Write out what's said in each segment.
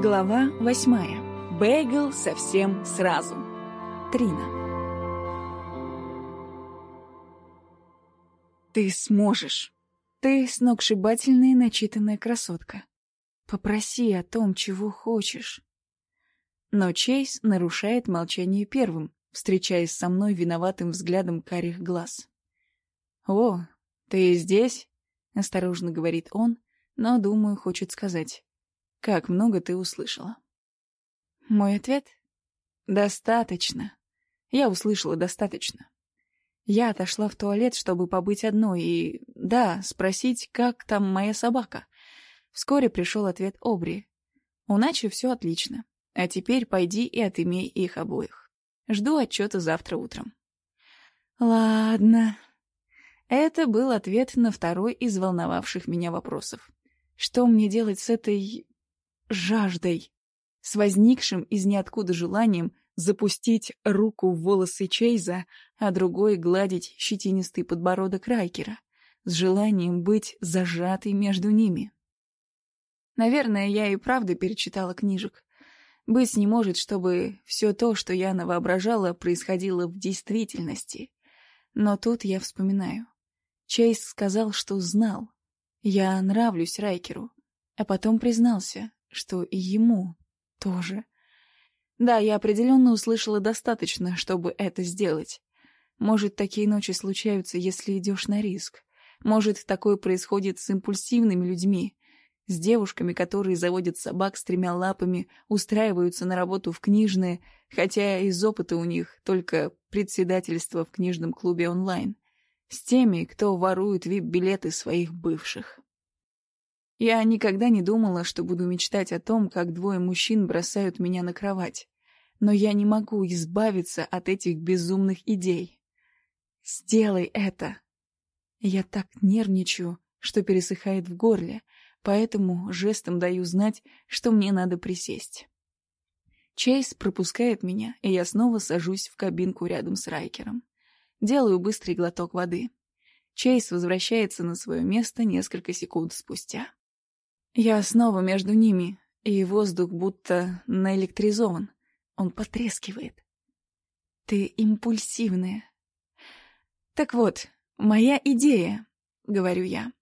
Глава восьмая. Бейгл совсем сразу. Трина. Ты сможешь. Ты сногсшибательная начитанная красотка. Попроси о том, чего хочешь. Но Чейз нарушает молчание первым, встречаясь со мной виноватым взглядом карих глаз. «О, ты здесь?» — осторожно говорит он, но, думаю, хочет сказать. Как много ты услышала? Мой ответ? Достаточно. Я услышала достаточно. Я отошла в туалет, чтобы побыть одной, и, да, спросить, как там моя собака. Вскоре пришел ответ Обри. У Начи все отлично. А теперь пойди и отымей их обоих. Жду отчета завтра утром. Ладно. Это был ответ на второй из волновавших меня вопросов. Что мне делать с этой жаждой, с возникшим из ниоткуда желанием запустить руку в волосы Чейза, а другой гладить щетинистый подбородок Райкера, с желанием быть зажатой между ними. Наверное, я и правда перечитала книжек. Быть не может, чтобы все то, что я навоображала, происходило в действительности. Но тут я вспоминаю. Чейз сказал, что знал. Я нравлюсь Райкеру, а потом признался, что и ему тоже. Да, я определенно услышала достаточно, чтобы это сделать. Может, такие ночи случаются, если идешь на риск. Может, такое происходит с импульсивными людьми, с девушками, которые заводят собак с тремя лапами, устраиваются на работу в книжные, хотя из опыта у них только председательство в книжном клубе онлайн, с теми, кто ворует вип-билеты своих бывших. Я никогда не думала, что буду мечтать о том, как двое мужчин бросают меня на кровать. Но я не могу избавиться от этих безумных идей. Сделай это. Я так нервничаю, что пересыхает в горле, поэтому жестом даю знать, что мне надо присесть. Чейз пропускает меня, и я снова сажусь в кабинку рядом с Райкером. Делаю быстрый глоток воды. Чейз возвращается на свое место несколько секунд спустя. Я снова между ними, и воздух будто наэлектризован. Он потрескивает. Ты импульсивная. Так вот, моя идея, говорю я.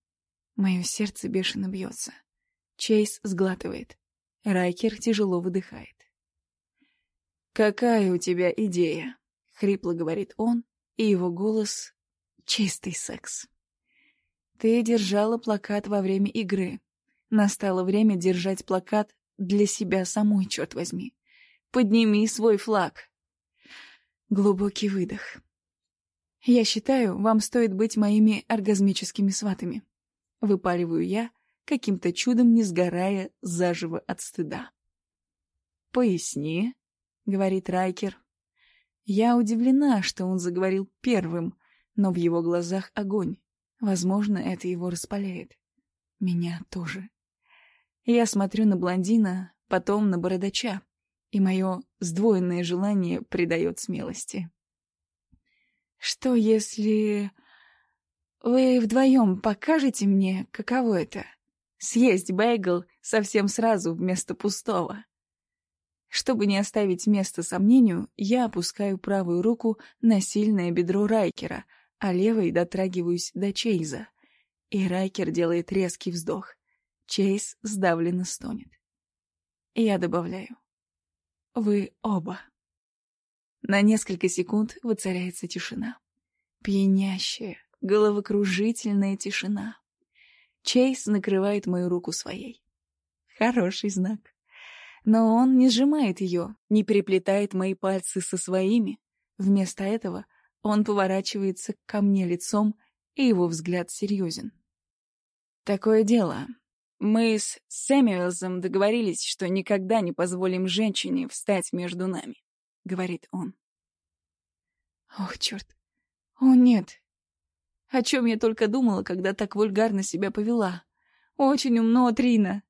Мое сердце бешено бьется. Чейз сглатывает. Райкер тяжело выдыхает. «Какая у тебя идея?» — хрипло говорит он, и его голос — чистый секс. «Ты держала плакат во время игры. Настало время держать плакат для себя самой, черт возьми. Подними свой флаг. Глубокий выдох. Я считаю, вам стоит быть моими оргазмическими сватами. Выпаливаю я, каким-то чудом не сгорая заживо от стыда. «Поясни», — говорит Райкер. Я удивлена, что он заговорил первым, но в его глазах огонь. Возможно, это его распаляет. Меня тоже. Я смотрю на блондина, потом на бородача, и мое сдвоенное желание придает смелости. «Что если вы вдвоем покажете мне, каково это? Съесть бейгл совсем сразу вместо пустого?» Чтобы не оставить места сомнению, я опускаю правую руку на сильное бедро Райкера, а левой дотрагиваюсь до Чейза. И Райкер делает резкий вздох. Чейз сдавленно стонет. Я добавляю. Вы оба. На несколько секунд воцаряется тишина. Пьянящая, головокружительная тишина. Чейз накрывает мою руку своей. Хороший знак. Но он не сжимает ее, не переплетает мои пальцы со своими. Вместо этого он поворачивается ко мне лицом, и его взгляд серьезен. Такое дело. Мы с Сэмюэлсом договорились, что никогда не позволим женщине встать между нами, — говорит он. Ох, черт. О, нет. О чем я только думала, когда так вульгарно себя повела. Очень умно, Трина.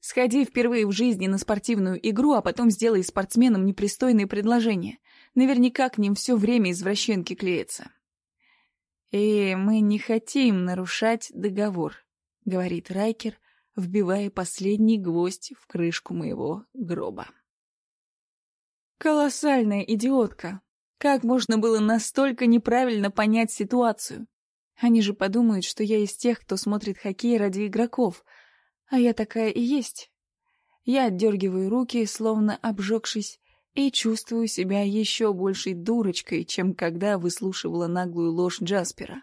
Сходи впервые в жизни на спортивную игру, а потом сделай спортсменам непристойные предложения. Наверняка к ним все время извращенки клеятся. И мы не хотим нарушать договор, — говорит Райкер, вбивая последний гвоздь в крышку моего гроба. Колоссальная идиотка. Как можно было настолько неправильно понять ситуацию? Они же подумают, что я из тех, кто смотрит хоккей ради игроков. А я такая и есть. Я отдергиваю руки, словно обжегшись, и чувствую себя еще большей дурочкой, чем когда выслушивала наглую ложь Джаспера.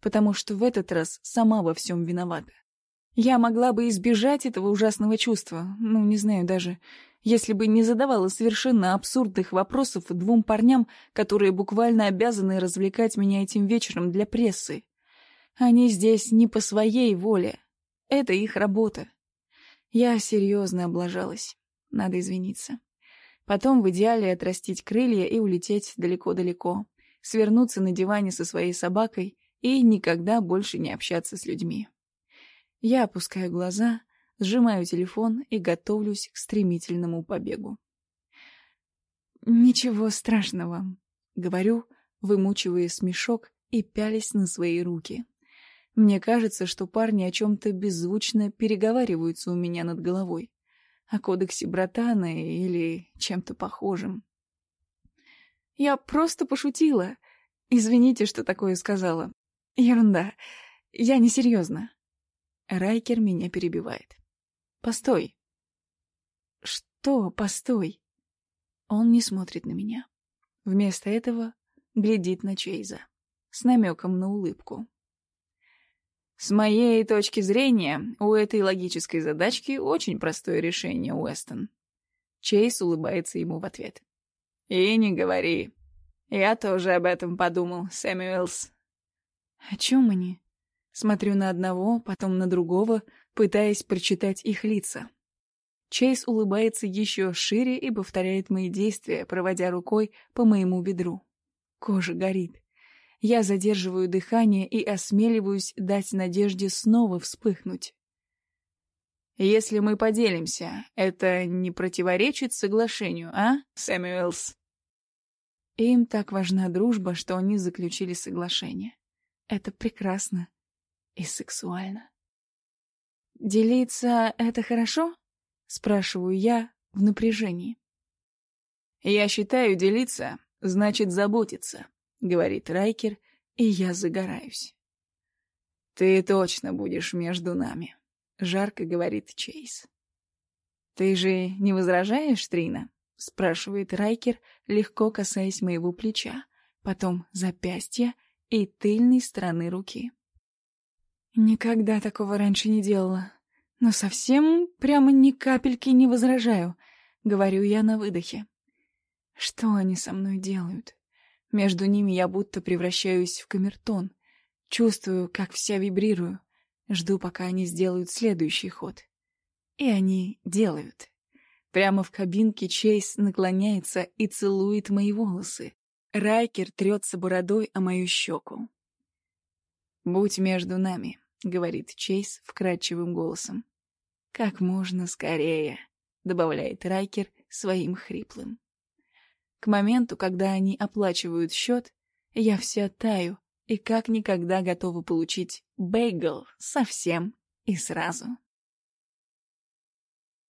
Потому что в этот раз сама во всем виновата. Я могла бы избежать этого ужасного чувства, ну, не знаю даже, если бы не задавала совершенно абсурдных вопросов двум парням, которые буквально обязаны развлекать меня этим вечером для прессы. Они здесь не по своей воле. Это их работа. Я серьезно облажалась. Надо извиниться. Потом в идеале отрастить крылья и улететь далеко-далеко, свернуться на диване со своей собакой и никогда больше не общаться с людьми. Я опускаю глаза, сжимаю телефон и готовлюсь к стремительному побегу. «Ничего страшного», — говорю, вымучивая смешок и пялись на свои руки. Мне кажется, что парни о чем-то беззвучно переговариваются у меня над головой о кодексе Братана или чем-то похожем. Я просто пошутила. Извините, что такое сказала. Ерунда. Я несерьезно. Райкер меня перебивает. Постой. Что постой? Он не смотрит на меня. Вместо этого глядит на Чейза. С намеком на улыбку. С моей точки зрения, у этой логической задачки очень простое решение, Уэстон. Чейз улыбается ему в ответ. И не говори. Я тоже об этом подумал, Сэмюэлс. О чем они? Смотрю на одного, потом на другого, пытаясь прочитать их лица. Чейз улыбается еще шире и повторяет мои действия, проводя рукой по моему бедру. Кожа горит. Я задерживаю дыхание и осмеливаюсь дать надежде снова вспыхнуть. «Если мы поделимся, это не противоречит соглашению, а, Сэмюэлс?» Им так важна дружба, что они заключили соглашение. Это прекрасно и сексуально. «Делиться — это хорошо?» — спрашиваю я в напряжении. «Я считаю, делиться — значит заботиться», говорит Райкер, и я загораюсь. «Ты точно будешь между нами», — жарко говорит Чейз. «Ты же не возражаешь, Трина?» — спрашивает Райкер, легко касаясь моего плеча, потом запястья и тыльной стороны руки. «Никогда такого раньше не делала, но совсем прямо ни капельки не возражаю», — говорю я на выдохе. «Что они со мной делают?» Между ними я будто превращаюсь в камертон. Чувствую, как вся вибрирую. Жду, пока они сделают следующий ход. И они делают. Прямо в кабинке Чейз наклоняется и целует мои волосы. Райкер трется бородой о мою щеку. «Будь между нами», — говорит Чейз вкрадчивым голосом. «Как можно скорее», — добавляет Райкер своим хриплым. К моменту, когда они оплачивают счет, я вся таю и как никогда готова получить бейгл совсем и сразу.